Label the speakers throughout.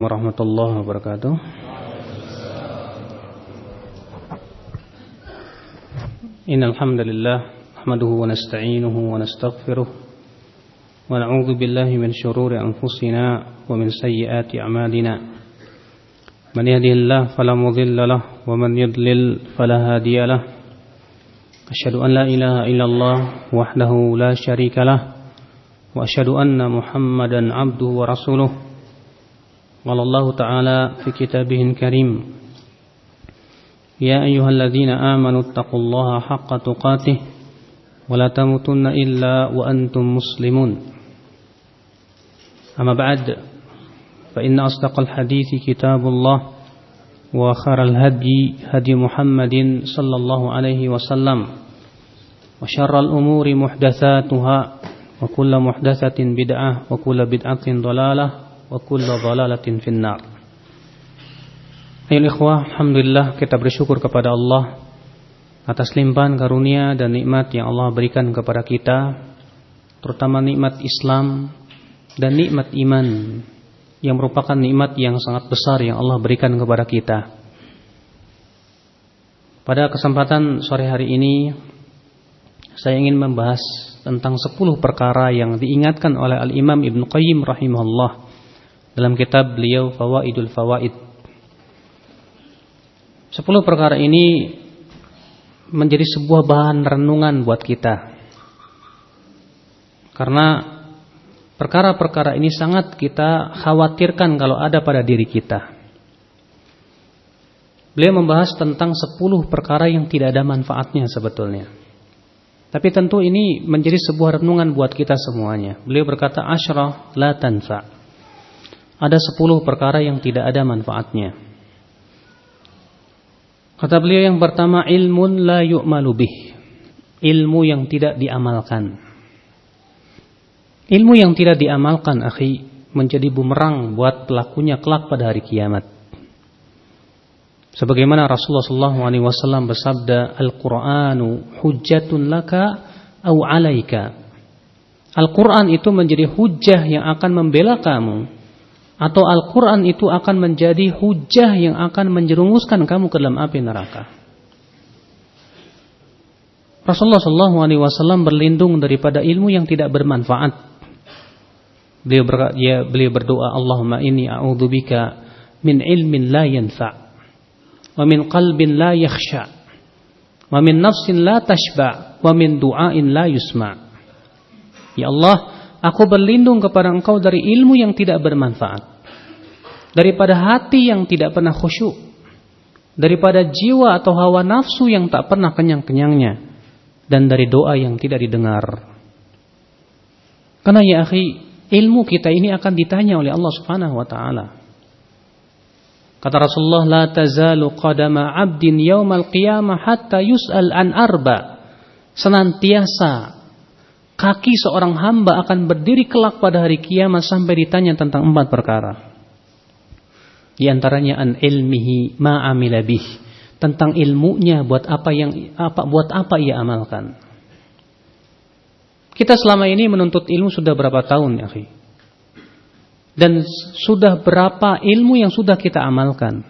Speaker 1: warahmatullahi wabarakatuh. Innal hamdalillah nahmaduhu wa nasta'inuhu wa nastaghfiruh. Wa na'udzu billahi min shururi anfusina wa min sayyiati a'malina. Man yahdihillahu fala mudilla lahu wa man yudlil fala hadiya lahu ilaha illallah wahdahu la syarika lahu wa ashhadu anna قال الله تعالى في كتابه الكريم يا أيها الذين آمنوا اتقوا الله حق تقاته ولا تموتن إلا وأنتم مسلمون. أما بعد فإن أصدق الحديث كتاب الله وخر الهدي هدي محمد صلى الله عليه وسلم وشر الأمور محدثاتها وكل محدثة بدعة وكل بدعة ضلالة wa kullu dhalalatin finnar. Ayo ikhwah, alhamdulillah kita bersyukur kepada Allah atas limpahan karunia dan nikmat yang Allah berikan kepada kita, terutama nikmat Islam dan nikmat iman yang merupakan nikmat yang sangat besar yang Allah berikan kepada kita. Pada kesempatan sore hari ini saya ingin membahas tentang 10 perkara yang diingatkan oleh Al-Imam Ibn Qayyim rahimahullah dalam kitab beliau Fawaidul Fawaid. Sepuluh perkara ini menjadi sebuah bahan renungan buat kita. Karena perkara-perkara ini sangat kita khawatirkan kalau ada pada diri kita. Beliau membahas tentang sepuluh perkara yang tidak ada manfaatnya sebetulnya. Tapi tentu ini menjadi sebuah renungan buat kita semuanya. Beliau berkata asyrah la tanfa' ada sepuluh perkara yang tidak ada manfaatnya. Kata beliau yang pertama ilmun la yu'malu bih. Ilmu yang tidak diamalkan. Ilmu yang tidak diamalkan, akhi, menjadi bumerang buat pelakunya kelak pada hari kiamat. Sebagaimana Rasulullah SAW bersabda, Al-Quranu hujjatun laka au alaika. Al-Quran itu menjadi hujjah yang akan membela kamu atau Al-Quran itu akan menjadi hujah yang akan menjerumuskan kamu ke dalam api neraka. Rasulullah SAW berlindung daripada ilmu yang tidak bermanfaat. Beliau, ber, ya, beliau berdoa, Allahumma inni a'udzubika min ilmin la yanfa' wa min qalbin la yakhsha' wa min nafsin la tashba' wa min du'ain la yusma' Ya Allah, Aku berlindung kepada engkau dari ilmu yang tidak bermanfaat. Daripada hati yang tidak pernah khusyuk. Daripada jiwa atau hawa nafsu yang tak pernah kenyang-kenyangnya. Dan dari doa yang tidak didengar. Karena ya akhi, ilmu kita ini akan ditanya oleh Allah Subhanahu wa taala. Kata Rasulullah, "La tazalu qadama 'abdin yaumal qiyamah hatta yus'al an arba." Senantiasa kaki seorang hamba akan berdiri kelak pada hari kiamat sampai ditanya tentang empat perkara. Di antaranya an ilmihi ma amila bih, tentang ilmunya buat apa yang apa buat apa ia amalkan. Kita selama ini menuntut ilmu sudah berapa tahun ya, akhi? Dan sudah berapa ilmu yang sudah kita amalkan?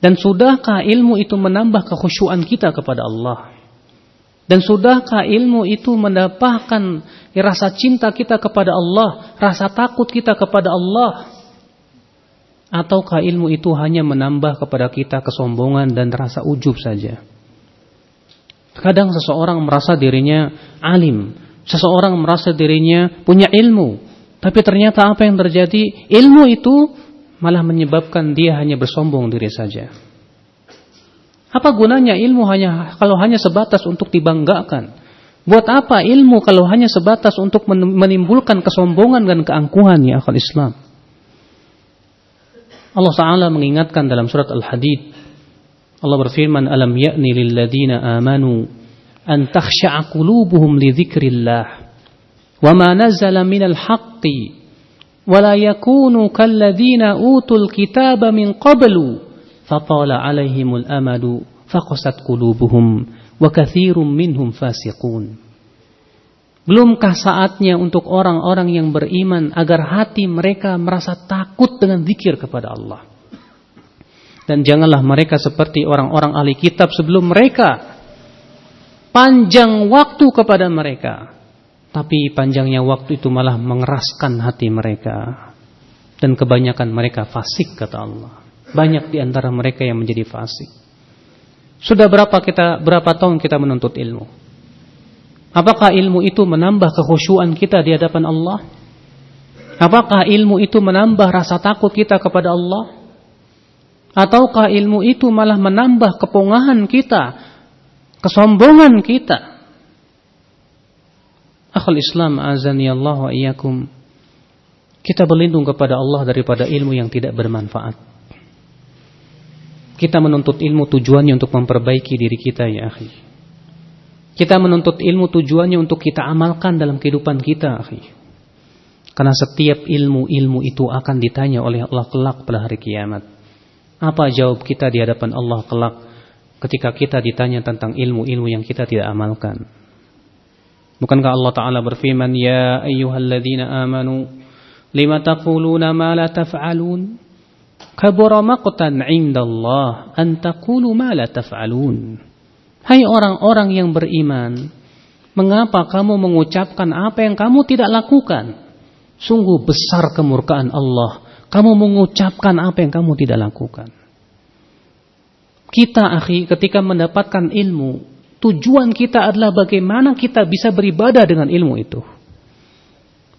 Speaker 1: Dan sudahkah ilmu itu menambah kekhusyuan kita kepada Allah? Dan sudahkah ilmu itu mendapatkan rasa cinta kita kepada Allah, rasa takut kita kepada Allah? Ataukah ilmu itu hanya menambah kepada kita kesombongan dan rasa ujub saja? Kadang seseorang merasa dirinya alim, seseorang merasa dirinya punya ilmu, tapi ternyata apa yang terjadi? Ilmu itu malah menyebabkan dia hanya bersombong diri saja. Apa gunanya ilmu hanya kalau hanya sebatas untuk dibanggakan? Buat apa ilmu kalau hanya sebatas untuk menimbulkan kesombongan dan keangkuhan ya akal Islam? Allah Ta'ala mengingatkan dalam surat Al-Hadid. Allah berfirman, Alam ya'ni lilladina amanu an takhsha'a qulubuhum li dzikrillah wa ma nazala minal haqqi wa la yakunu kalladina utul kitaba min qablu fatala alaihimul amadu faqasat qulubuhum wa katsirum minhum fasiqun Belumkah saatnya untuk orang-orang yang beriman agar hati mereka merasa takut dengan zikir kepada Allah? Dan janganlah mereka seperti orang-orang ahli kitab sebelum mereka. Panjang waktu kepada mereka. Tapi panjangnya waktu itu malah mengeraskan hati mereka. Dan kebanyakan mereka fasik kata Allah. Banyak di antara mereka yang menjadi fasik. Sudah berapa kita berapa tahun kita menuntut ilmu? Apakah ilmu itu menambah kekhusyuan kita di hadapan Allah? Apakah ilmu itu menambah rasa takut kita kepada Allah? Ataukah ilmu itu malah menambah kepungahan kita, kesombongan kita? Akhul Islam azani Allah wa iyyakum. Kita berlindung kepada Allah daripada ilmu yang tidak bermanfaat. Kita menuntut ilmu tujuannya untuk memperbaiki diri kita ya akhi. Kita menuntut ilmu tujuannya untuk kita amalkan dalam kehidupan kita. Karena setiap ilmu-ilmu itu akan ditanya oleh Allah kelak pada hari kiamat. Apa jawab kita di hadapan Allah kelak ketika kita ditanya tentang ilmu-ilmu yang kita tidak amalkan? Bukankah Allah Ta'ala berfirman, Ya ayyuhalladzina amanu, lima taquluna ma la taf'alun? Kabura maqtan indallah an taqulu ma la taf'alun. Hai orang-orang yang beriman, mengapa kamu mengucapkan apa yang kamu tidak lakukan? Sungguh besar kemurkaan Allah. Kamu mengucapkan apa yang kamu tidak lakukan. Kita akhi ketika mendapatkan ilmu Tujuan kita adalah bagaimana kita bisa beribadah dengan ilmu itu.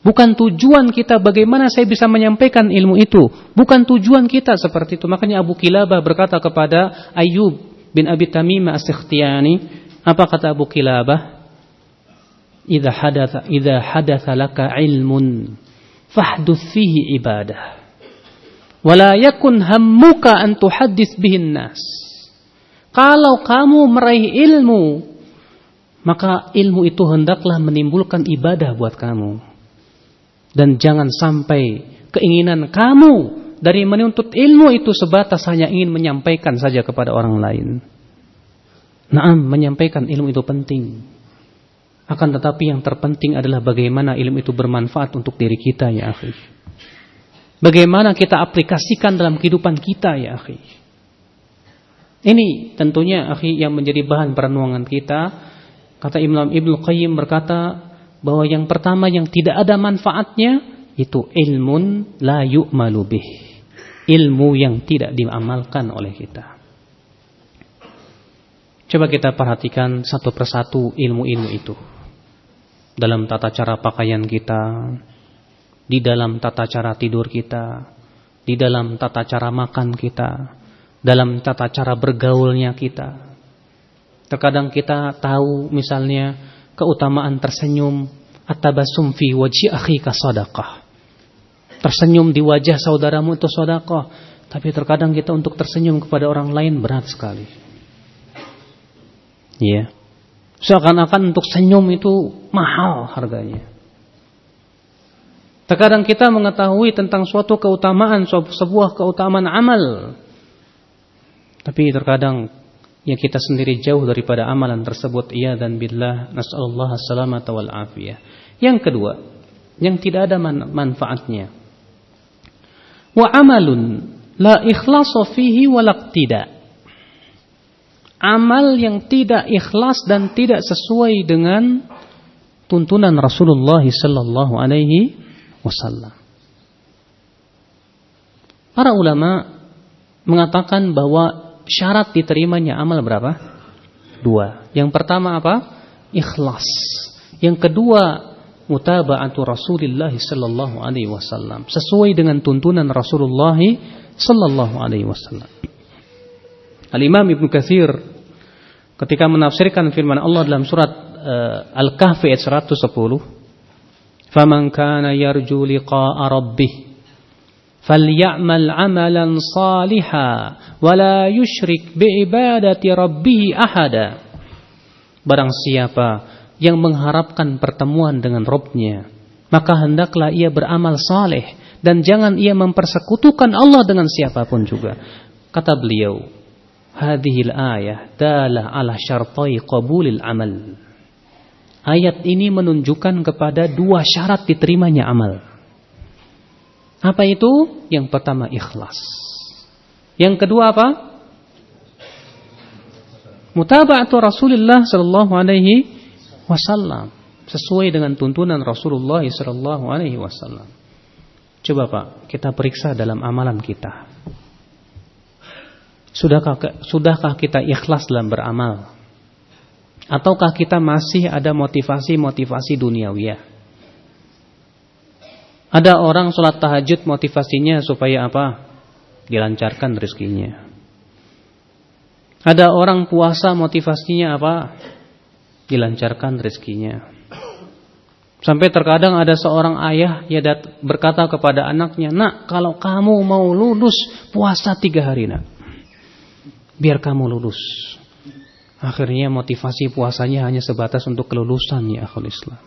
Speaker 1: Bukan tujuan kita bagaimana saya bisa menyampaikan ilmu itu. Bukan tujuan kita seperti itu. Makanya Abu Kilabah berkata kepada Ayub bin Abi Tamimah As-Sikhtiyani. Apa kata Abu Kilabah? Idza hadatha idza hadatha laka ilmun fahduth fihi ibadah. Wala yakun hammuka an tuhaddits bihin nas. Kalau kamu meraih ilmu, maka ilmu itu hendaklah menimbulkan ibadah buat kamu. Dan jangan sampai keinginan kamu dari menuntut ilmu itu sebatas hanya ingin menyampaikan saja kepada orang lain. Naam, menyampaikan ilmu itu penting. Akan tetapi yang terpenting adalah bagaimana ilmu itu bermanfaat untuk diri kita ya akhi. Bagaimana kita aplikasikan dalam kehidupan kita ya akhi. Ini tentunya akhi yang menjadi bahan perenungan kita. Kata Imam Ibnu Qayyim berkata bahwa yang pertama yang tidak ada manfaatnya itu ilmun la yu'malu bih. Ilmu yang tidak diamalkan oleh kita. Coba kita perhatikan satu persatu ilmu-ilmu itu. Dalam tata cara pakaian kita, di dalam tata cara tidur kita, di dalam tata cara makan kita, dalam tata cara bergaulnya kita. Terkadang kita tahu misalnya keutamaan tersenyum atabasum fi wajhi akhika sadaqah. Tersenyum di wajah saudaramu itu sedekah, tapi terkadang kita untuk tersenyum kepada orang lain berat sekali. Iya. Seakan-akan untuk senyum itu mahal harganya. Terkadang kita mengetahui tentang suatu keutamaan, sebuah keutamaan amal. Tapi terkadang ya kita sendiri jauh daripada amalan tersebut iya dan billah nasallallahu salamata wal afiyah. Yang kedua, yang tidak ada manfaatnya. Wa amalun la ikhlasu fihi tidak. Amal yang tidak ikhlas dan tidak sesuai dengan tuntunan Rasulullah sallallahu alaihi wasallam. Para ulama mengatakan bahwa syarat diterimanya amal berapa? Dua. Yang pertama apa? Ikhlas. Yang kedua, mutaba'atu Rasulillah sallallahu alaihi wasallam. Sesuai dengan tuntunan Rasulullah sallallahu alaihi wasallam. Al Imam Ibnu Katsir ketika menafsirkan firman Allah dalam surat uh, Al-Kahfi ayat 110 faman kana yarju liqa'a rabbih falyamal 'amalan saliha wa la yusyrik bi ibadati rabbih ahada. Barang siapa yang mengharapkan pertemuan dengan Robnya, maka hendaklah ia beramal saleh dan jangan ia mempersekutukan Allah dengan siapa pun juga. Kata beliau, hadhil ayah dalah ala syartai qabulil amal. Ayat ini menunjukkan kepada dua syarat diterimanya amal. Apa itu? Yang pertama ikhlas. Yang kedua apa? Mutaba'atu Rasulullah sallallahu alaihi wasallam sesuai dengan tuntunan Rasulullah sallallahu alaihi wasallam. Coba Pak, kita periksa dalam amalan kita. Sudahkah sudahkah kita ikhlas dalam beramal? Ataukah kita masih ada motivasi-motivasi duniawi? Ada orang sholat tahajud motivasinya supaya apa? Dilancarkan rezekinya. Ada orang puasa motivasinya apa? Dilancarkan rezekinya. Sampai terkadang ada seorang ayah ya berkata kepada anaknya, Nak, kalau kamu mau lulus puasa tiga hari nak, biar kamu lulus. Akhirnya motivasi puasanya hanya sebatas untuk kelulusan ya akhul Islam.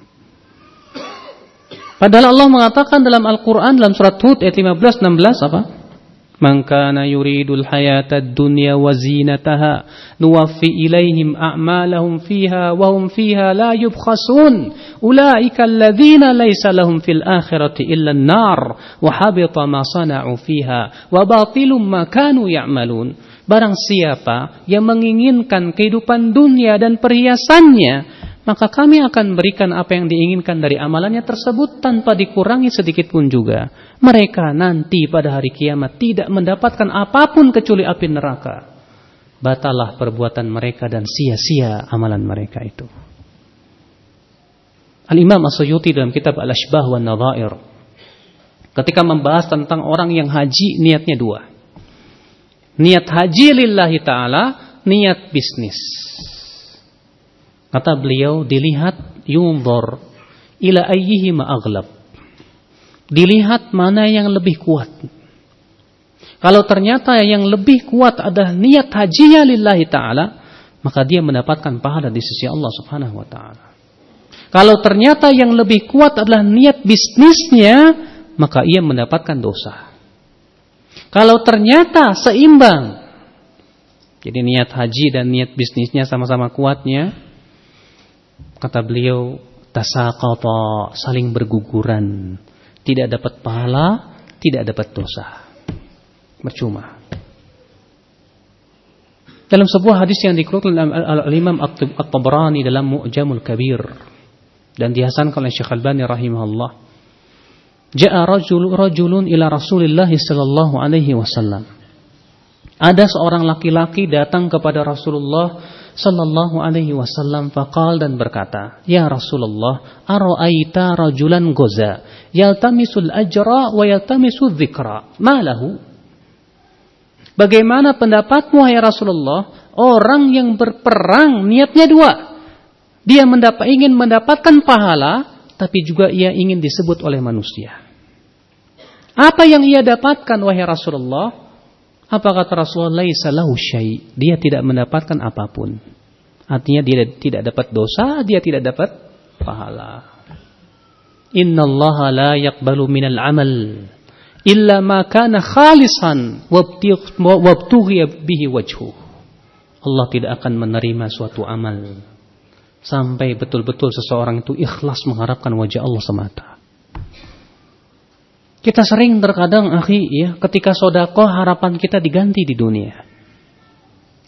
Speaker 1: Padahal Allah mengatakan dalam Al-Quran dalam surat Hud ayat 15 16 apa? Dunya wa zinataha nuwaffi ilaihim a'malahum fiha wa hum fiha la yubkhasun. Ulaika alladhina laysa lahum fil akhirati illa an-nar wa habita ma sana'u fiha wa batilum ma kanu ya'malun. Barang siapa yang menginginkan kehidupan dunia dan perhiasannya, maka kami akan berikan apa yang diinginkan dari amalannya tersebut tanpa dikurangi sedikit pun juga. Mereka nanti pada hari kiamat tidak mendapatkan apa pun kecuali api neraka. Batalah perbuatan mereka dan sia-sia amalan mereka itu. Al-Imam As-Suyuti dalam kitab Al-Ashbah wa Nadhair ketika membahas tentang orang yang haji niatnya dua. Niat haji lillahi ta'ala, niat bisnis. Kata beliau, dilihat yunzor ila ayyihi ma'aglab. Dilihat mana yang lebih kuat. Kalau ternyata yang lebih kuat adalah niat hajinya lillahi ta'ala, maka dia mendapatkan pahala di sisi Allah subhanahu wa ta'ala. Kalau ternyata yang lebih kuat adalah niat bisnisnya, maka ia mendapatkan dosa. Kalau ternyata seimbang, jadi niat haji dan niat bisnisnya sama-sama kuatnya, kata beliau, tasaqata, saling berguguran, tidak dapat pahala, tidak dapat dosa. Percuma. Dalam sebuah hadis yang dikeluarkan oleh Imam At-Tabrani dalam Mu'jamul Kabir dan dihasankan oleh Syekh Al-Bani rahimahullah Ja'a rajul rajulun ila Rasulillah sallallahu alaihi wasallam. Ada seorang laki-laki datang kepada Rasulullah sallallahu alaihi wasallam faqal dan berkata, "Ya Rasulullah, ara'aita rajulan goza yaltamisul ajra wa yaltamisul dzikra. Ma lahu?" Bagaimana pendapatmu ya Rasulullah? Orang yang berperang niatnya dua. Dia mendapat, ingin mendapatkan pahala, tapi juga ia ingin disebut oleh manusia. Apa yang ia dapatkan wahai Rasulullah? Apa kata Rasulullah? Laisa lahu. Dia tidak mendapatkan apa pun. Artinya dia tidak dapat dosa, dia tidak dapat pahala. Inna Allah la yakbalu minal amal illa ma kana khalisan wabtughiya bihi wajhu. Allah tidak akan menerima suatu amal sampai betul-betul seseorang itu ikhlas mengharapkan wajah Allah semata. Kita sering terkadang, akhi, ya, ketika sodako harapan kita diganti di dunia.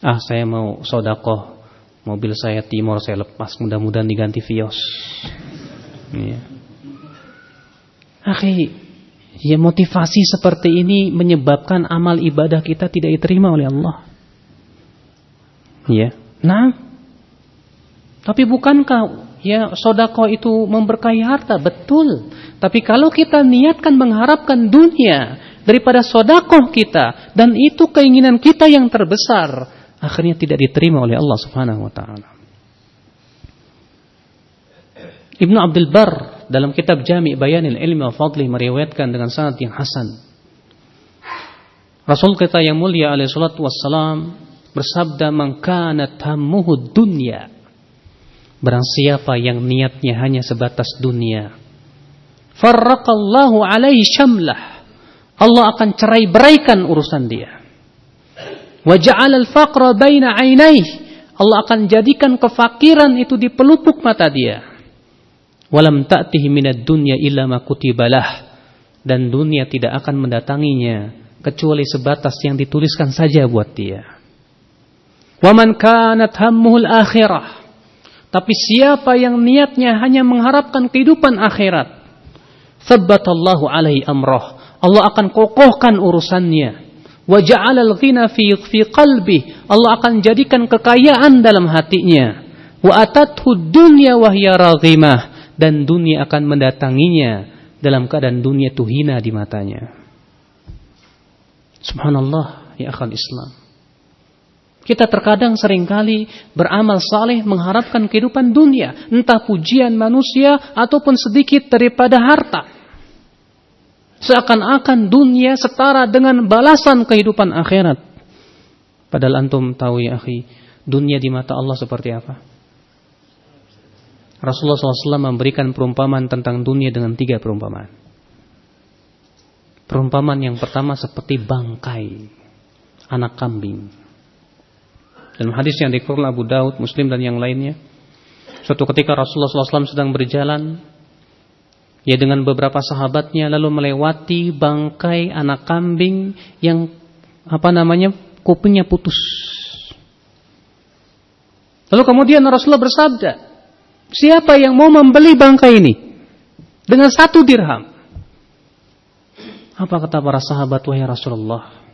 Speaker 1: Ah, saya mau sodako, mobil saya timur saya lepas, mudah-mudahan diganti Vios. Ya. Akhi, ya motivasi seperti ini menyebabkan amal ibadah kita tidak diterima oleh Allah. Ya, nah, tapi bukankah ya sodako itu memberkahi harta betul tapi kalau kita niatkan mengharapkan dunia daripada sodako kita dan itu keinginan kita yang terbesar akhirnya tidak diterima oleh Allah Subhanahu wa taala Ibnu Abdul Bar dalam kitab Jami' Bayanil Ilmi wa Fadli meriwayatkan dengan sanad yang hasan Rasul kita yang mulia alaihi salatu wassalam bersabda man kana tammuhu dunya Barang siapa yang niatnya hanya sebatas dunia. Farraqallahu alaihi syamlah. Allah akan cerai beraikan urusan dia. Waja'al al-faqra baina ainaih. Allah akan jadikan kefakiran itu di pelupuk mata dia. Walam ta'tihi minad dunya illa ma kutibalah. Dan dunia tidak akan mendatanginya kecuali sebatas yang dituliskan saja buat dia. Waman kanat hammuhul akhirah. Tapi siapa yang niatnya hanya mengharapkan kehidupan akhirat, thabbatallahu alaihi amrah. Allah akan kokohkan urusannya. Wa ja'alal ghina fi fi qalbi. Allah akan jadikan kekayaan dalam hatinya. Wa atathu dunya wa hiya dan dunia akan mendatanginya dalam keadaan dunia itu hina di matanya. Subhanallah ya akal Islam. Kita terkadang sering kali beramal saleh mengharapkan kehidupan dunia, entah pujian manusia ataupun sedikit daripada harta. Seakan-akan dunia setara dengan balasan kehidupan akhirat. Padahal antum tahu ya akhi, dunia di mata Allah seperti apa? Rasulullah SAW memberikan perumpamaan tentang dunia dengan tiga perumpamaan. Perumpamaan yang pertama seperti bangkai anak kambing. Dan hadis yang dikeluarkan Abu Daud, Muslim dan yang lainnya. Suatu ketika Rasulullah SAW sedang berjalan, ya dengan beberapa sahabatnya lalu melewati bangkai anak kambing yang apa namanya kupingnya putus. Lalu kemudian Rasulullah bersabda, Siapa yang mau membeli bangkai ini dengan satu dirham? Apa kata para sahabat wahai Rasulullah?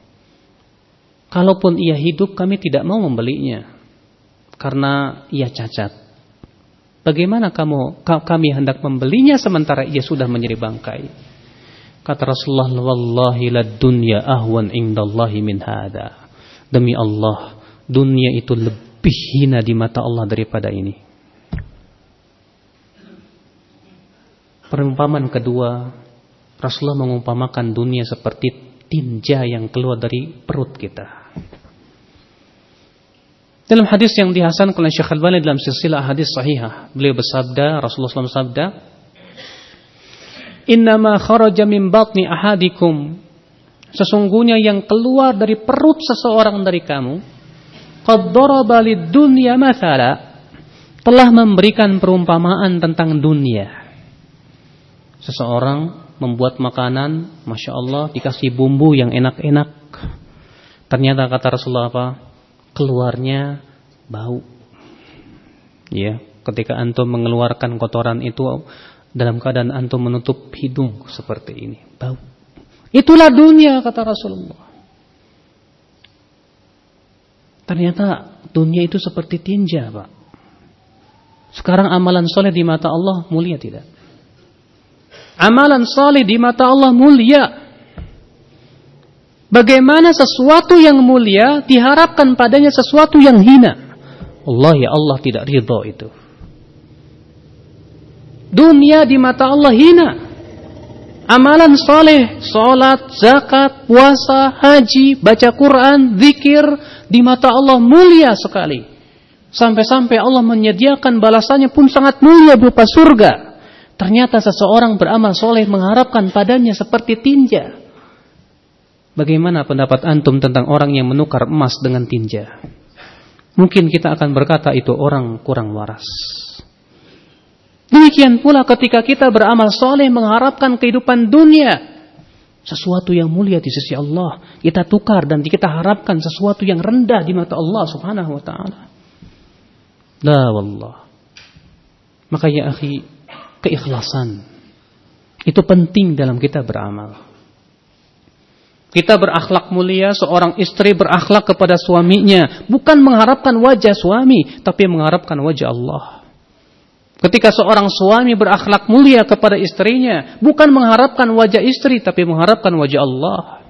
Speaker 1: Kalaupun ia hidup kami tidak mau membelinya karena ia cacat. Bagaimana kamu kami hendak membelinya sementara ia sudah menjadi bangkai? Kata Rasulullah, "Wallahi lad dunya ahwan indallahi min hada." Demi Allah, dunia itu lebih hina di mata Allah daripada ini. Perumpamaan kedua, Rasulullah mengumpamakan dunia seperti tinja yang keluar dari perut kita. Dalam hadis yang dihasankan oleh Syekh Al-Bani dalam silsilah hadis sahihah, beliau bersabda, Rasulullah SAW bersabda, "Innama kharaja min batni ahadikum" Sesungguhnya yang keluar dari perut seseorang dari kamu, qad daraba lid-dunya mathala, telah memberikan perumpamaan tentang dunia seseorang membuat makanan, masya Allah dikasih bumbu yang enak-enak. Ternyata kata Rasulullah apa? Keluarnya bau. Ya, ketika antum mengeluarkan kotoran itu dalam keadaan antum menutup hidung seperti ini, bau. Itulah dunia kata Rasulullah. Ternyata dunia itu seperti tinja, Pak. Sekarang amalan soleh di mata Allah mulia tidak? Amalan saleh di mata Allah mulia. Bagaimana sesuatu yang mulia diharapkan padanya sesuatu yang hina? Allah ya Allah tidak ridho itu. Dunia di mata Allah hina. Amalan soleh, solat, zakat, puasa, haji, baca Quran, zikir di mata Allah mulia sekali. Sampai-sampai Allah menyediakan balasannya pun sangat mulia berupa surga. Ternyata seseorang beramal soleh mengharapkan padanya seperti tinja. Bagaimana pendapat antum tentang orang yang menukar emas dengan tinja? Mungkin kita akan berkata itu orang kurang waras. Demikian pula ketika kita beramal soleh mengharapkan kehidupan dunia. Sesuatu yang mulia di sisi Allah. Kita tukar dan kita harapkan sesuatu yang rendah di mata Allah subhanahu wa ta'ala. La wallah. Maka ya akhi, keikhlasan. Itu penting dalam kita beramal. Kita berakhlak mulia, seorang istri berakhlak kepada suaminya, bukan mengharapkan wajah suami, tapi mengharapkan wajah Allah. Ketika seorang suami berakhlak mulia kepada istrinya, bukan mengharapkan wajah istri, tapi mengharapkan wajah Allah.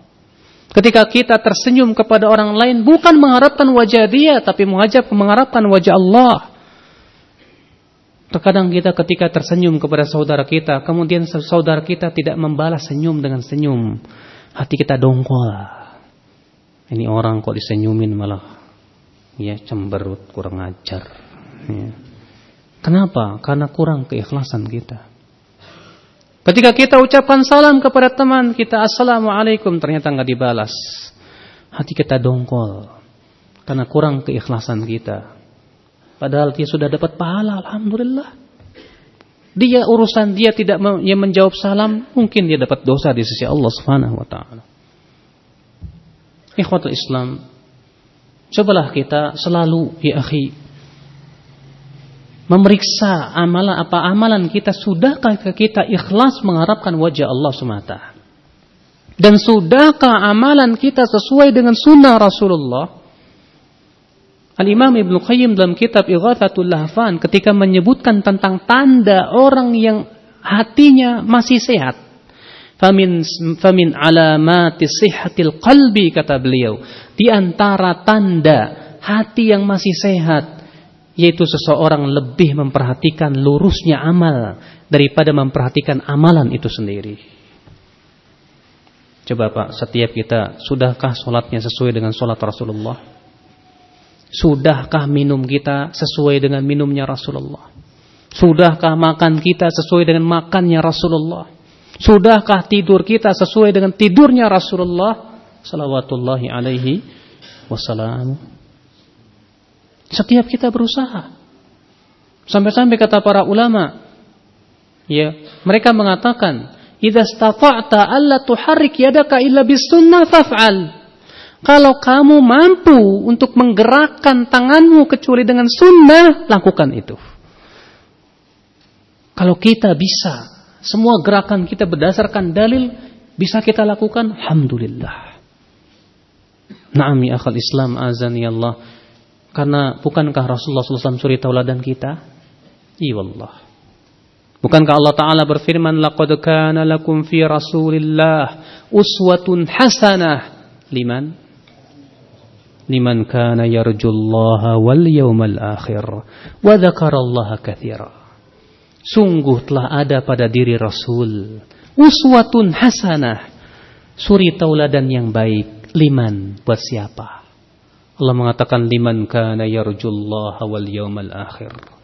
Speaker 1: Ketika kita tersenyum kepada orang lain, bukan mengharapkan wajah dia, tapi mengharapkan wajah Allah. Terkadang kita ketika tersenyum kepada saudara kita, kemudian saudara kita tidak membalas senyum dengan senyum. Hati kita dongkol. Ini orang kok disenyumin malah ya cemberut, kurang ajar. Ya. Kenapa? Karena kurang keikhlasan kita. Ketika kita ucapkan salam kepada teman kita, Assalamualaikum, ternyata nggak dibalas. Hati kita dongkol. Karena kurang keikhlasan kita. Padahal dia sudah dapat pahala, alhamdulillah. Dia urusan dia tidak menjawab salam, mungkin dia dapat dosa di sisi Allah Subhanahu wa taala. Ikhwatul Islam, cobalah kita selalu ya akhi memeriksa amalan apa amalan kita sudahkah kita ikhlas mengharapkan wajah Allah semata dan sudahkah amalan kita sesuai dengan sunnah Rasulullah Al-Imam Ibn Qayyim dalam kitab Ighathatul Lahfan ketika menyebutkan tentang tanda orang yang hatinya masih sehat. Famin, famin alamati sihatil qalbi kata beliau. Di antara tanda hati yang masih sehat. Yaitu seseorang lebih memperhatikan lurusnya amal daripada memperhatikan amalan itu sendiri. Coba Pak, setiap kita, sudahkah sholatnya sesuai dengan sholat Rasulullah? Sudahkah minum kita sesuai dengan minumnya Rasulullah? Sudahkah makan kita sesuai dengan makannya Rasulullah? Sudahkah tidur kita sesuai dengan tidurnya Rasulullah? Salawatullahi alaihi wassalam. Setiap kita berusaha. Sampai-sampai kata para ulama, ya, mereka mengatakan, "Idza stata'ta alla tuharrik yadaka illa bis sunnah faf'al." Kalau kamu mampu untuk menggerakkan tanganmu kecuali dengan sunnah, lakukan itu. Kalau kita bisa, semua gerakan kita berdasarkan dalil, bisa kita lakukan, Alhamdulillah. Naam ya akal Islam azan ya Allah. Karena bukankah Rasulullah SAW suri tauladan kita? Iya Allah. Bukankah Allah Ta'ala berfirman, Laqad kana lakum fi Rasulillah uswatun hasanah. Liman? Liman kana yarjullaha wal yawmal akhir wa dzakarallaha katsira. Sungguh telah ada pada diri Rasul uswatun hasanah, suri tauladan yang baik liman buat siapa? Allah mengatakan liman kana yarjullaha wal yawmal akhir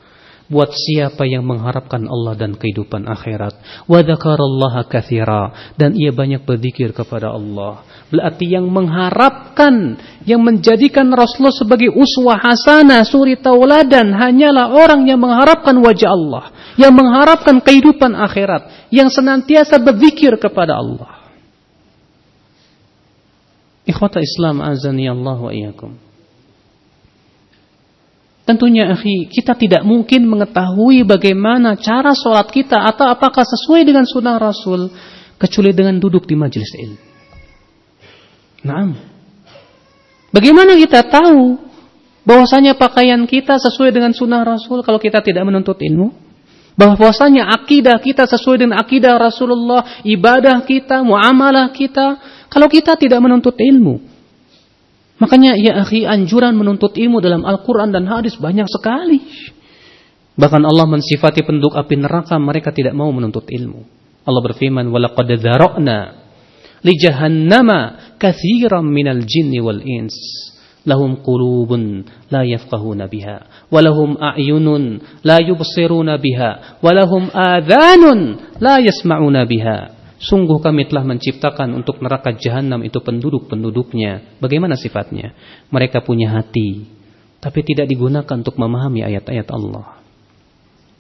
Speaker 1: buat siapa yang mengharapkan Allah dan kehidupan akhirat. Wa dzakarallaha katsira dan ia banyak berzikir kepada Allah. Berarti yang mengharapkan yang menjadikan Rasulullah sebagai uswah hasanah, suri tauladan hanyalah orang yang mengharapkan wajah Allah, yang mengharapkan kehidupan akhirat, yang senantiasa berzikir kepada Allah. Ikhwata Islam azani Allah wa iyyakum. Tentunya akhi, kita tidak mungkin mengetahui bagaimana cara sholat kita atau apakah sesuai dengan sunnah Rasul kecuali dengan duduk di majelis ilmu. Nah, bagaimana kita tahu bahwasanya pakaian kita sesuai dengan sunnah Rasul kalau kita tidak menuntut ilmu? Bahwasanya akidah kita sesuai dengan akidah Rasulullah, ibadah kita, muamalah kita, kalau kita tidak menuntut ilmu. Makanya ya akhi anjuran menuntut ilmu dalam Al-Quran dan hadis banyak sekali. Bahkan Allah mensifati penduduk api neraka mereka tidak mau menuntut ilmu. Allah berfirman, "Walaqad dzara'na li jahannama katsiran minal jinni wal ins." Lahum qulubun la yafqahuna biha, wa lahum a'yunun la yubsiruna biha, wa lahum adhanun la yasma'una biha. Sungguh kami telah menciptakan untuk neraka jahanam itu penduduk-penduduknya. Bagaimana sifatnya? Mereka punya hati, tapi tidak digunakan untuk memahami ayat-ayat Allah.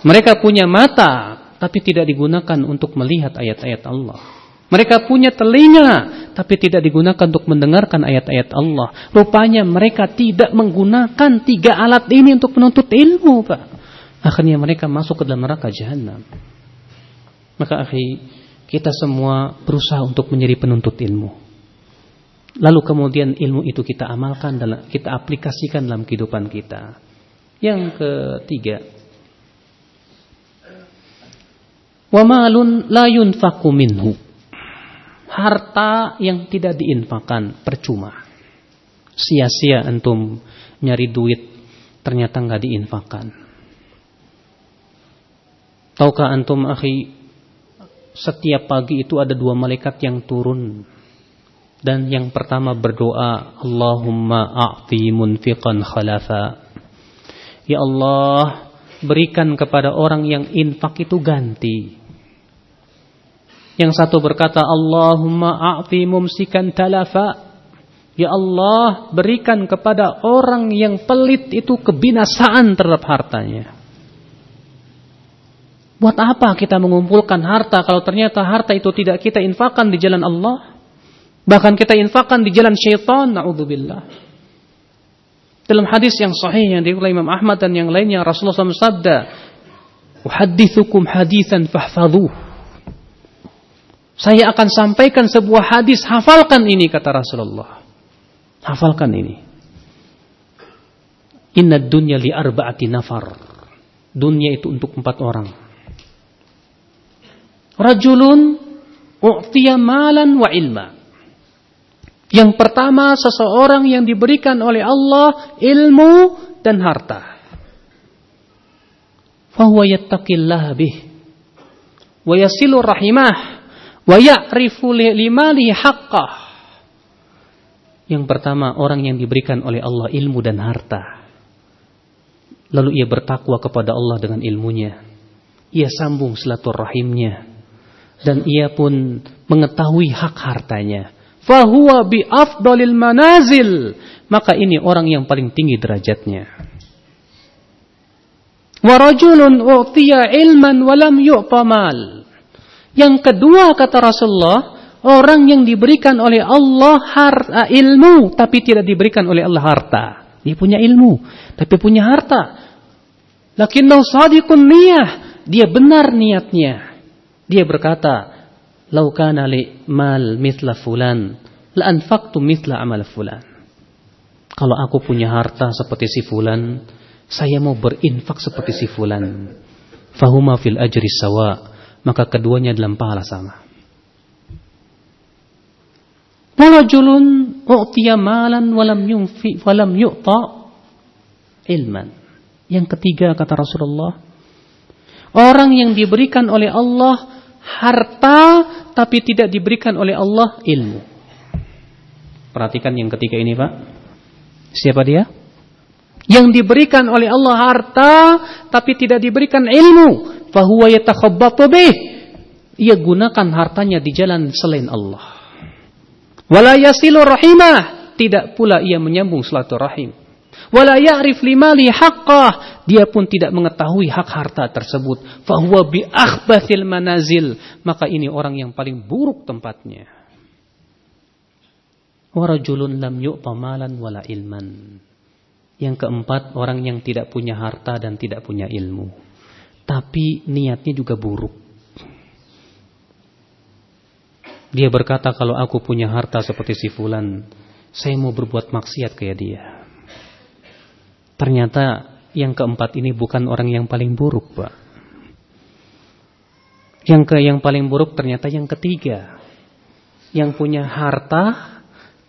Speaker 1: Mereka punya mata, tapi tidak digunakan untuk melihat ayat-ayat Allah. Mereka punya telinga, tapi tidak digunakan untuk mendengarkan ayat-ayat Allah. Rupanya mereka tidak menggunakan tiga alat ini untuk menuntut ilmu, Pak. Akhirnya mereka masuk ke dalam neraka jahanam. Maka akhi, kita semua berusaha untuk menjadi penuntut ilmu. Lalu kemudian ilmu itu kita amalkan dalam kita aplikasikan dalam kehidupan kita. Yang ketiga, wa malun la yunfaqu minhu. Harta yang tidak diinfakkan percuma. Sia-sia antum nyari duit ternyata nggak diinfakkan. Tahukah antum akhi setiap pagi itu ada dua malaikat yang turun. Dan yang pertama berdoa Allahumma a'ti munfiqan khalafa. Ya Allah berikan kepada orang yang infak itu ganti. Yang satu berkata Allahumma a'ti mumsikan talafa. Ya Allah berikan kepada orang yang pelit itu kebinasaan terhadap hartanya Buat apa kita mengumpulkan harta kalau ternyata harta itu tidak kita infakkan di jalan Allah? Bahkan kita infakkan di jalan syaitan, na'udzubillah. Dalam hadis yang sahih yang diriwayatkan Imam Ahmad dan yang lainnya Rasulullah SAW sabda, "Uhaddithukum haditsan fahfadhuh." Saya akan sampaikan sebuah hadis, hafalkan ini kata Rasulullah. Hafalkan ini. Inna dunya li arba'ati nafar. Dunia itu untuk empat orang. Rajulun u'tiya malan wa ilma. Yang pertama seseorang yang diberikan oleh Allah ilmu dan harta. Fahuwa yattaqillah bih. Wa yasilu rahimah. Wa ya'rifu limalihi haqqah. Yang pertama orang yang diberikan oleh Allah ilmu dan harta. Lalu ia bertakwa kepada Allah dengan ilmunya. Ia sambung silaturahimnya dan ia pun mengetahui hak hartanya. Fahuwa bi afdalil manazil. Maka ini orang yang paling tinggi derajatnya. Wa rajulun u'tiya ilman walam yu'ta mal. Yang kedua kata Rasulullah, orang yang diberikan oleh Allah harta ilmu tapi tidak diberikan oleh Allah harta. Dia punya ilmu tapi punya harta. Lakinnau sadiqun niyah. Dia benar niatnya. Dia berkata, "Lau kana li mal mithla fulan, la anfaqtu mithla amal fulan." Kalau aku punya harta seperti si fulan, saya mau berinfak seperti si fulan. Fahuma fil ajri sawa, maka keduanya dalam pahala sama. Warajulun u'tiya malan walam yunfi walam yu'ta ilman. Yang ketiga kata Rasulullah, orang yang diberikan oleh Allah harta tapi tidak diberikan oleh Allah ilmu. Perhatikan yang ketiga ini, Pak. Siapa dia? Yang diberikan oleh Allah harta tapi tidak diberikan ilmu. Fahuwa yatakhabbatu bih. Ia gunakan hartanya di jalan selain Allah. Wala yasilu rahimah. Tidak pula ia menyambung silaturahim. Wala ya'rif limali haqqah. Dia pun tidak mengetahui hak harta tersebut. Fahuwa bi akhbathil manazil. Maka ini orang yang paling buruk tempatnya. Warajulun lam yu'ta malan wala ilman. Yang keempat, orang yang tidak punya harta dan tidak punya ilmu. Tapi niatnya juga buruk. Dia berkata kalau aku punya harta seperti si fulan, saya mau berbuat maksiat kayak dia. Ternyata yang keempat ini bukan orang yang paling buruk, Pak. Yang ke yang paling buruk ternyata yang ketiga. Yang punya harta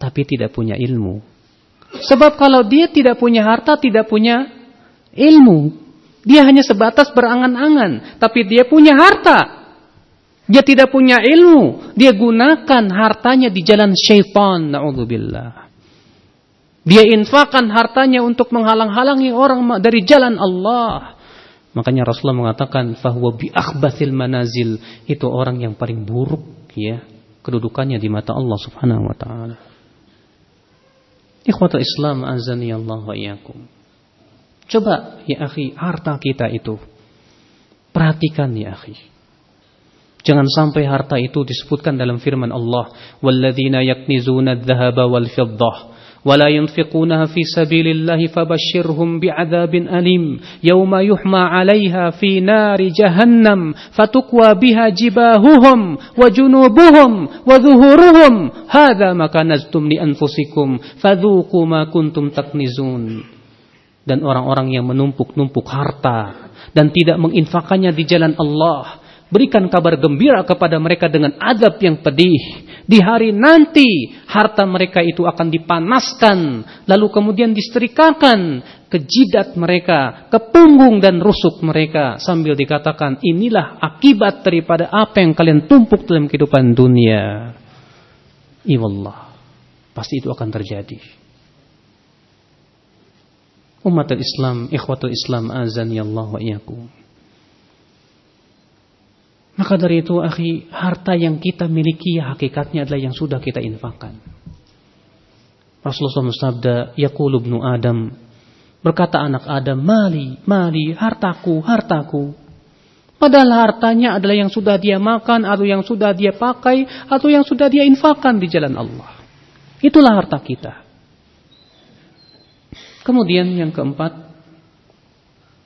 Speaker 1: tapi tidak punya ilmu. Sebab kalau dia tidak punya harta, tidak punya ilmu. Dia hanya sebatas berangan-angan, tapi dia punya harta. Dia tidak punya ilmu, dia gunakan hartanya di jalan syaitan, naudzubillah. Dia infakkan hartanya untuk menghalang-halangi orang dari jalan Allah. Makanya Rasulullah mengatakan bahwa bi akhbathil manazil itu orang yang paling buruk ya kedudukannya di mata Allah Subhanahu wa taala. Ikhwatul Islam azani Allah wa iyyakum. Coba ya akhi harta kita itu perhatikan ya akhi. Jangan sampai harta itu disebutkan dalam firman Allah, "Walladzina yaknizuna adh-dhahaba wal fiddah" ولا ينفقونها في سبيل الله فبشرهم بعذاب أليم يوم يحمى عليها في نار جهنم فتكوى بها جباههم وجنوبهم وظهورهم هذا ما كنزتم لأنفسكم فذوقوا ما كنتم تكنزون dan orang-orang yang menumpuk-numpuk harta dan tidak menginfakannya di jalan Allah Berikan kabar gembira kepada mereka dengan adab yang pedih. Di hari nanti harta mereka itu akan dipanaskan. Lalu kemudian disetrikakan ke jidat mereka, ke punggung dan rusuk mereka. Sambil dikatakan inilah akibat daripada apa yang kalian tumpuk dalam kehidupan dunia. Iwallah. Pasti itu akan terjadi. Umat Islam, ikhwatul Islam azan ya Allah wa iyakum. Maka dari itu, akhi, harta yang kita miliki hakikatnya adalah yang sudah kita infakkan. Rasulullah SAW sabda, Yaqul Adam, berkata anak Adam, mali, mali, hartaku, hartaku. Padahal hartanya adalah yang sudah dia makan, atau yang sudah dia pakai, atau yang sudah dia infakkan di jalan Allah. Itulah harta kita. Kemudian yang keempat,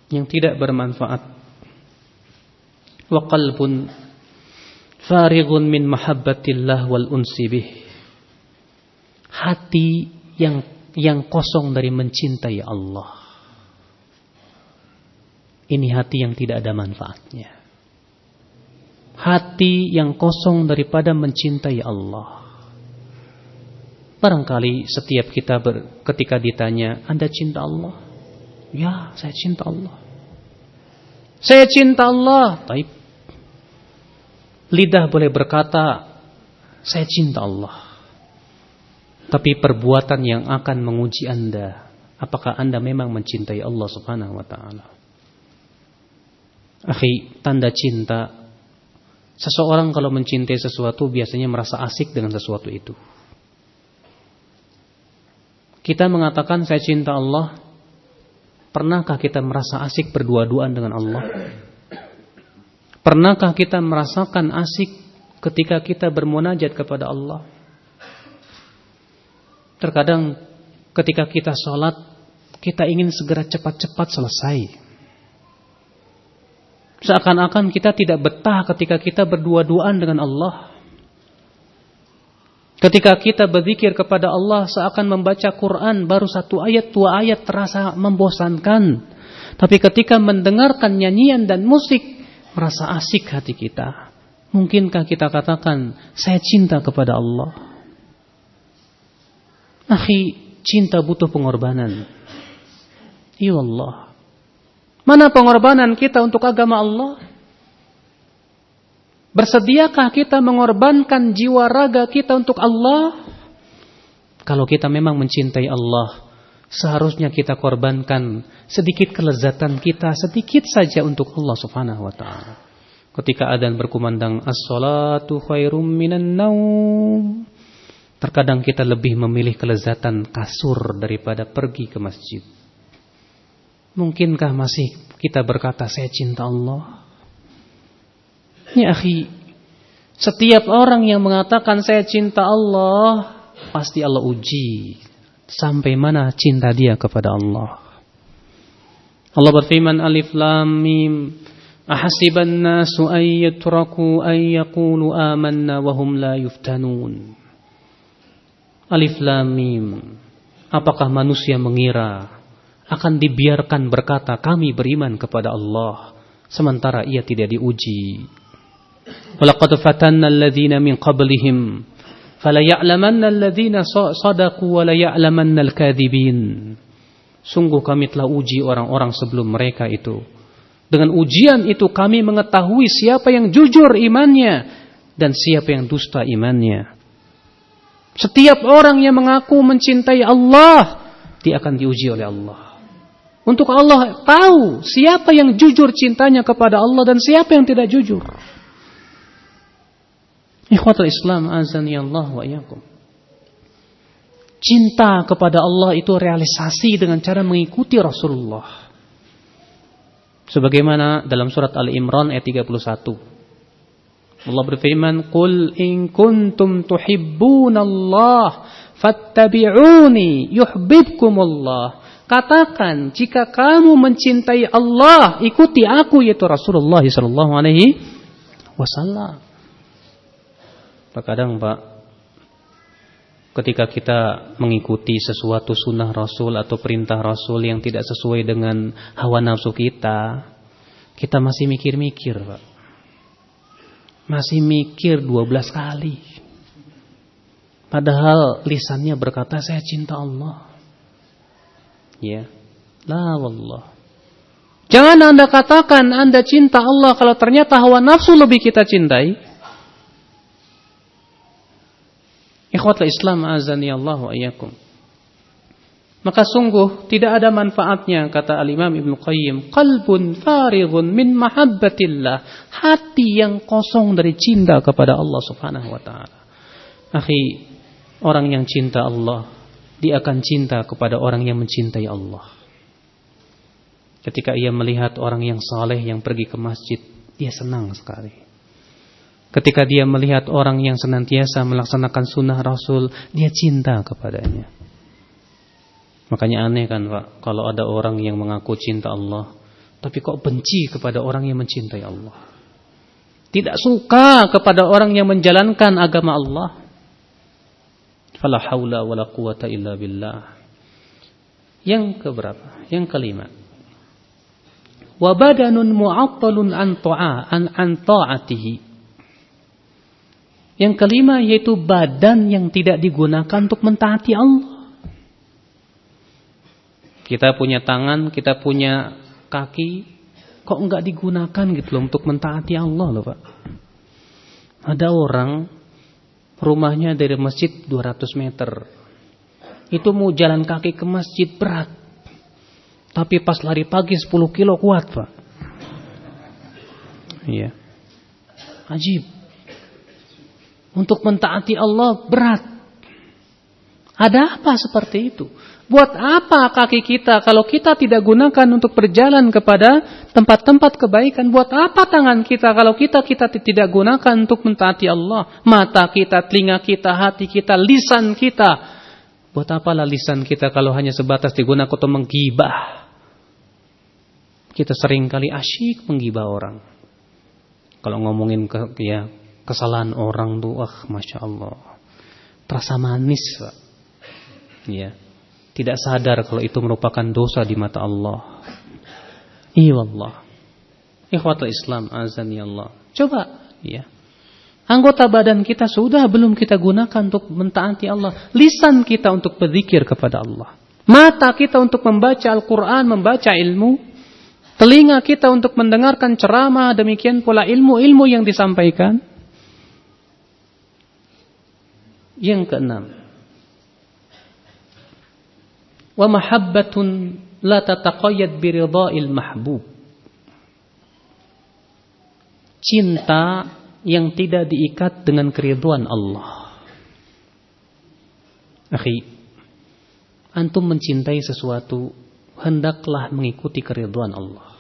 Speaker 1: yang tidak bermanfaat. Wa qalbun farighun min mahabbatillah wal unsi bih. Hati yang yang kosong dari mencintai Allah. Ini hati yang tidak ada manfaatnya. Hati yang kosong daripada mencintai Allah. Barangkali setiap kita ber, ketika ditanya, Anda cinta Allah? Ya, saya cinta Allah. Saya cinta Allah. Taib. Lidah boleh berkata, saya cinta Allah. Tapi perbuatan yang akan menguji Anda, apakah Anda memang mencintai Allah Subhanahu wa taala? Akhi, tanda cinta. Seseorang kalau mencintai sesuatu biasanya merasa asik dengan sesuatu itu. Kita mengatakan saya cinta Allah. Pernahkah kita merasa asik berdua-duaan dengan Allah? Pernahkah kita merasakan asik ketika kita bermunajat kepada Allah? Terkadang ketika kita sholat, kita ingin segera cepat-cepat selesai. Seakan-akan kita tidak betah ketika kita berdua-duaan dengan Allah. Ketika kita berzikir kepada Allah seakan membaca Quran baru satu ayat dua ayat terasa membosankan. Tapi ketika mendengarkan nyanyian dan musik merasa asik hati kita. Mungkinkah kita katakan saya cinta kepada Allah? Akhi, cinta butuh pengorbanan. Ya Allah. Mana pengorbanan kita untuk agama Allah? Bersediakah kita mengorbankan jiwa raga kita untuk Allah? Kalau kita memang mencintai Allah, seharusnya kita korbankan sedikit kelezatan kita sedikit saja untuk Allah Subhanahu wa taala. Ketika adzan berkumandang as-salatu khairum minan naum. Terkadang kita lebih memilih kelezatan kasur daripada pergi ke masjid. Mungkinkah masih kita berkata saya cinta Allah? Ya akhi, setiap orang yang mengatakan saya cinta Allah, pasti Allah uji sampai mana cinta dia kepada Allah. Allah berfirman Alif Lam Mim Ahasiban nasu yutraku ay yaqulu amanna wa hum la yuftanun. Alif Lam Mim Apakah manusia mengira akan dibiarkan berkata kami beriman kepada Allah sementara ia tidak diuji. Walaqad fatanna alladhina min qablihim fala ya'lamanna alladhina sadaqu wa la ya'lamanna al-kadhibin. Sungguh kami telah uji orang-orang sebelum mereka itu. Dengan ujian itu kami mengetahui siapa yang jujur imannya dan siapa yang dusta imannya. Setiap orang yang mengaku mencintai Allah, dia akan diuji oleh Allah. Untuk Allah tahu siapa yang jujur cintanya kepada Allah dan siapa yang tidak jujur. Ikhwatul Islam azani Allah wa iyakum. Cinta kepada Allah itu realisasi dengan cara mengikuti Rasulullah. Sebagaimana dalam surat Al-Imran ayat 31. Allah berfirman, "Qul in kuntum Allah fattabi'uni yuhibbukumullah." Katakan jika kamu mencintai Allah, ikuti aku yaitu Rasulullah sallallahu alaihi wasallam. Terkadang Pak, ketika kita mengikuti sesuatu sunnah Rasul atau perintah Rasul yang tidak sesuai dengan hawa nafsu kita, kita masih mikir-mikir Pak. Masih mikir 12 kali. Padahal lisannya berkata saya cinta Allah. Ya. La wallah. Jangan Anda katakan Anda cinta Allah kalau ternyata hawa nafsu lebih kita cintai. Ikhwatul Islam azani Allah wa iyyakum. Maka sungguh tidak ada manfaatnya kata Al-Imam Ibnu Qayyim, qalbun farighun min mahabbatillah, hati yang kosong dari cinta kepada Allah Subhanahu wa taala. Akhi, orang yang cinta Allah dia akan cinta kepada orang yang mencintai Allah. Ketika ia melihat orang yang saleh yang pergi ke masjid, dia senang sekali. Ketika dia melihat orang yang senantiasa melaksanakan sunnah Rasul, dia cinta kepadanya. Makanya aneh kan Pak, kalau ada orang yang mengaku cinta Allah, tapi kok benci kepada orang yang mencintai Allah. Tidak suka kepada orang yang menjalankan agama Allah. Fala haula wala quwata illa billah. Yang keberapa? Yang kelima. Wa badanun mu'attalun an ta'atihi. Yang kelima yaitu badan yang tidak digunakan untuk mentaati Allah. Kita punya tangan, kita punya kaki, kok enggak digunakan gitu loh untuk mentaati Allah loh Pak. Ada orang rumahnya dari masjid 200 meter. Itu mau jalan kaki ke masjid berat. Tapi pas lari pagi 10 kilo kuat Pak. Iya. Ajib. Untuk mentaati Allah berat. Ada apa seperti itu? Buat apa kaki kita kalau kita tidak gunakan untuk berjalan kepada tempat-tempat kebaikan? Buat apa tangan kita kalau kita kita tidak gunakan untuk mentaati Allah? Mata kita, telinga kita, hati kita, lisan kita. Buat apalah lisan kita kalau hanya sebatas digunakan untuk menggibah? Kita sering kali asyik menggibah orang. Kalau ngomongin ke, ya kesalahan orang tuh, wah masya Allah, terasa manis, Pak. Ya, tidak sadar kalau itu merupakan dosa di mata Allah. Iya Allah. Ikhwatul Islam azani Allah. Coba, ya. Anggota badan kita sudah belum kita gunakan untuk mentaati Allah. Lisan kita untuk berzikir kepada Allah. Mata kita untuk membaca Al-Quran, membaca ilmu. Telinga kita untuk mendengarkan ceramah, demikian pula ilmu-ilmu yang disampaikan. Yang keenam. Wa mahabbatun la tataqayyad biridha'il mahbub. Cinta yang tidak diikat dengan keriduan Allah. Akhi, antum mencintai sesuatu hendaklah mengikuti keriduan Allah.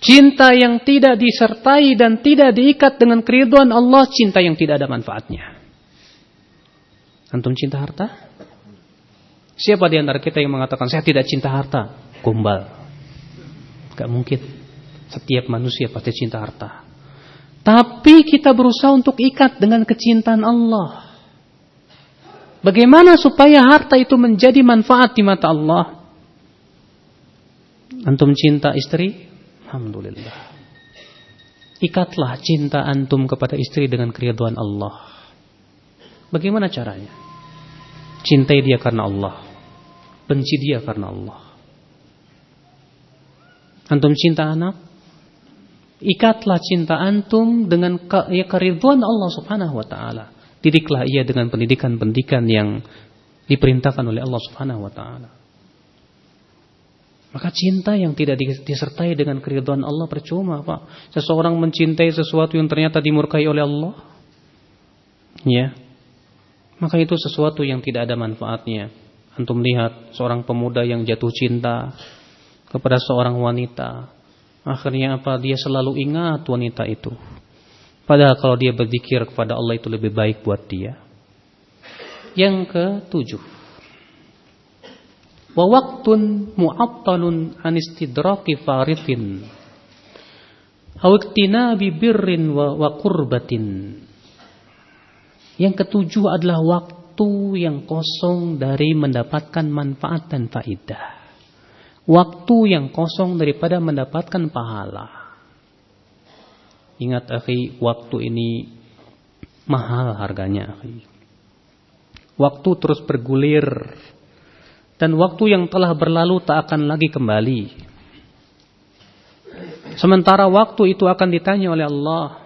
Speaker 1: Cinta yang tidak disertai dan tidak diikat dengan keriduan Allah, cinta yang tidak ada manfaatnya. Antum cinta harta? Siapa di antara kita yang mengatakan saya tidak cinta harta? Kumbal. Gak mungkin. Setiap manusia pasti cinta harta. Tapi kita berusaha untuk ikat dengan kecintaan Allah. Bagaimana supaya harta itu menjadi manfaat di mata Allah? Antum cinta istri? Alhamdulillah. Ikatlah cinta antum kepada istri dengan keriduan Allah. Bagaimana caranya? Cintai dia karena Allah. Benci dia karena Allah. Antum cinta anak? Ikatlah cinta antum dengan ya, keriduan Allah subhanahu wa ta'ala. Didiklah ia dengan pendidikan-pendidikan yang diperintahkan oleh Allah subhanahu wa ta'ala. Maka cinta yang tidak disertai dengan keridhaan Allah percuma, Pak. Seseorang mencintai sesuatu yang ternyata dimurkai oleh Allah. Ya. Maka itu sesuatu yang tidak ada manfaatnya. Antum lihat seorang pemuda yang jatuh cinta kepada seorang wanita. Akhirnya apa? Dia selalu ingat wanita itu. Padahal kalau dia berzikir kepada Allah itu lebih baik buat dia. Yang ketujuh wa waqtun mu'attalun an istidraki farithin aw iktinabi birrin wa, wa qurbatin. Yang ketujuh adalah waktu yang kosong dari mendapatkan manfaat dan faidah. Waktu yang kosong daripada mendapatkan pahala. Ingat akhi waktu ini mahal harganya akhi. Waktu terus bergulir dan waktu yang telah berlalu tak akan lagi kembali. Sementara waktu itu akan ditanya oleh Allah.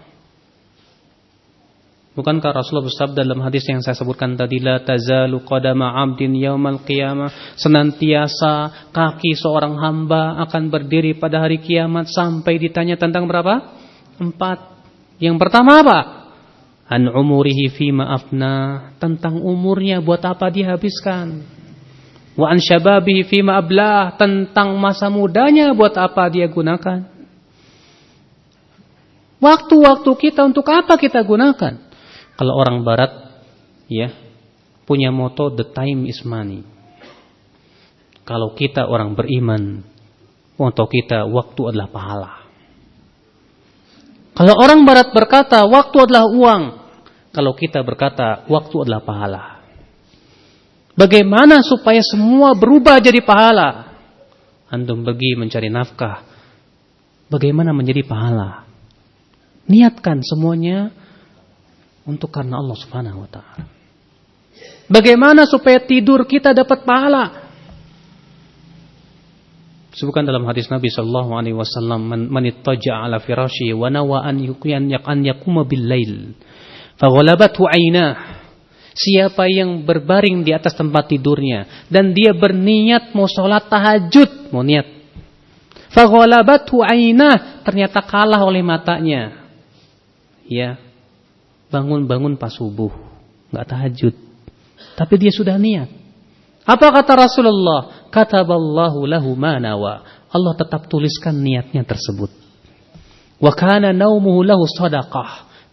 Speaker 1: Bukankah Rasulullah bersabda dalam hadis yang saya sebutkan tadi la tazalu qadama 'abdin yaumal qiyamah senantiasa kaki seorang hamba akan berdiri pada hari kiamat sampai ditanya tentang berapa? Empat. Yang pertama apa? An umurihi fima afna, tentang umurnya buat apa dihabiskan. Wa an syababihi fima ablah tentang masa mudanya buat apa dia gunakan? Waktu-waktu kita untuk apa kita gunakan? Kalau orang barat ya punya moto the time is money. Kalau kita orang beriman, moto kita waktu adalah pahala. Kalau orang barat berkata waktu adalah uang, kalau kita berkata waktu adalah pahala. Bagaimana supaya semua berubah jadi pahala? Antum pergi mencari nafkah. Bagaimana menjadi pahala? Niatkan semuanya untuk karena Allah Subhanahu wa taala. Bagaimana supaya tidur kita dapat pahala? Sebutkan dalam hadis Nabi sallallahu alaihi wasallam, "Man ala firashi wa nawa an yuqyan an yakuma bil lail, faghalabathu 'ainah." Siapa yang berbaring di atas tempat tidurnya dan dia berniat mau sholat tahajud, mau niat. Faghalabathu 'ainah, ternyata kalah oleh matanya ya bangun-bangun pas subuh, nggak tahajud. Tapi dia sudah niat. Apa kata Rasulullah? Kataballahu lahu ma nawa. Allah tetap tuliskan niatnya tersebut. Wa kana naumuhu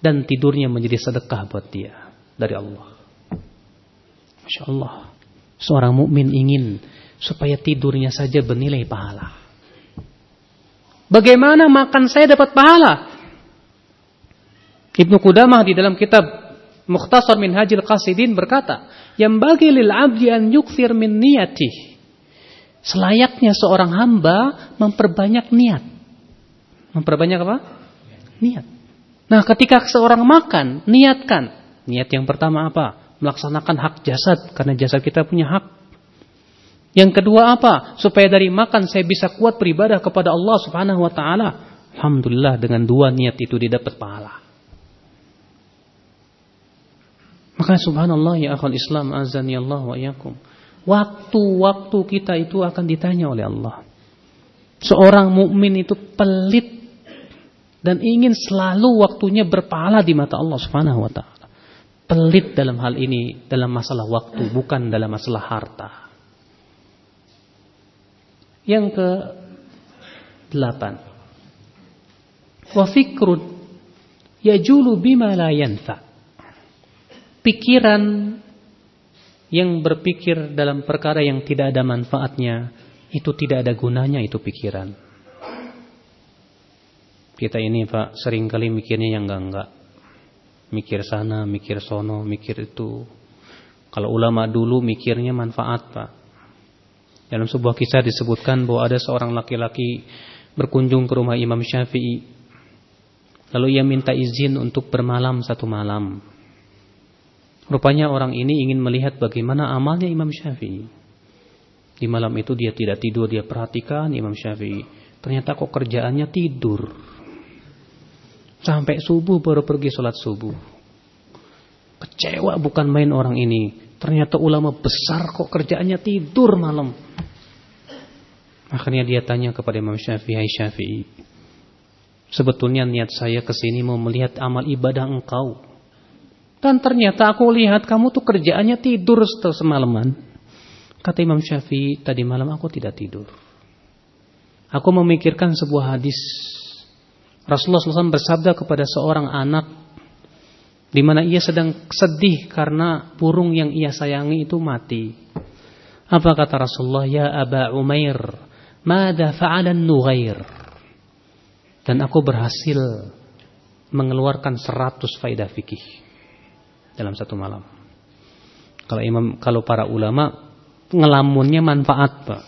Speaker 1: dan tidurnya menjadi sedekah buat dia dari Allah. Masya Allah. Seorang mukmin ingin supaya tidurnya saja bernilai pahala. Bagaimana makan saya dapat pahala? Ibnu Qudamah di dalam kitab Mukhtasar Minhajil Qasidin berkata, yang bagi lil abdi an yukfir min niyati. Selayaknya seorang hamba memperbanyak niat. Memperbanyak apa? Niat. Nah, ketika seorang makan, niatkan. Niat yang pertama apa? Melaksanakan hak jasad karena jasad kita punya hak. Yang kedua apa? Supaya dari makan saya bisa kuat beribadah kepada Allah Subhanahu wa taala. Alhamdulillah dengan dua niat itu didapat pahala. Maka subhanallah ya akhul Islam azani Allah wa iyakum. Waktu-waktu kita itu akan ditanya oleh Allah. Seorang mukmin itu pelit dan ingin selalu waktunya berpahala di mata Allah Subhanahu wa taala. Pelit dalam hal ini dalam masalah waktu bukan dalam masalah harta. Yang ke delapan. Wa fikrun yajulu bima la yanfa' pikiran yang berpikir dalam perkara yang tidak ada manfaatnya, itu tidak ada gunanya itu pikiran. Kita ini Pak sering kali mikirnya yang enggak-enggak. Mikir sana, mikir sono, mikir itu. Kalau ulama dulu mikirnya manfaat Pak. Dalam sebuah kisah disebutkan bahwa ada seorang laki-laki berkunjung ke rumah Imam Syafi'i. Lalu ia minta izin untuk bermalam satu malam. Rupanya orang ini ingin melihat bagaimana amalnya Imam Syafi'i. Di malam itu dia tidak tidur, dia perhatikan Imam Syafi'i. Ternyata kok kerjaannya tidur. Sampai subuh baru pergi sholat subuh. Kecewa bukan main orang ini. Ternyata ulama besar kok kerjaannya tidur malam. Akhirnya dia tanya kepada Imam Syafi'i, Syafi'i. Sebetulnya niat saya ke sini mau melihat amal ibadah engkau. Dan ternyata aku lihat kamu tuh kerjaannya tidur setelah semalaman. Kata Imam Syafi'i, tadi malam aku tidak tidur. Aku memikirkan sebuah hadis. Rasulullah SAW bersabda kepada seorang anak di mana ia sedang sedih karena burung yang ia sayangi itu mati. Apa kata Rasulullah? Ya Aba Umair, mada fa'alan nughair? Dan aku berhasil mengeluarkan seratus faidah fikih dalam satu malam. Kalau imam, kalau para ulama ngelamunnya manfaat, Pak.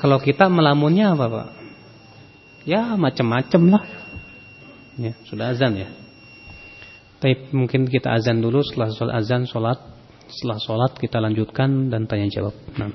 Speaker 1: Kalau kita melamunnya apa, Pak? Ya macam-macam lah. Ya, sudah azan ya. Tapi mungkin kita azan dulu setelah azan sholat setelah sholat kita lanjutkan dan tanya jawab. Nah.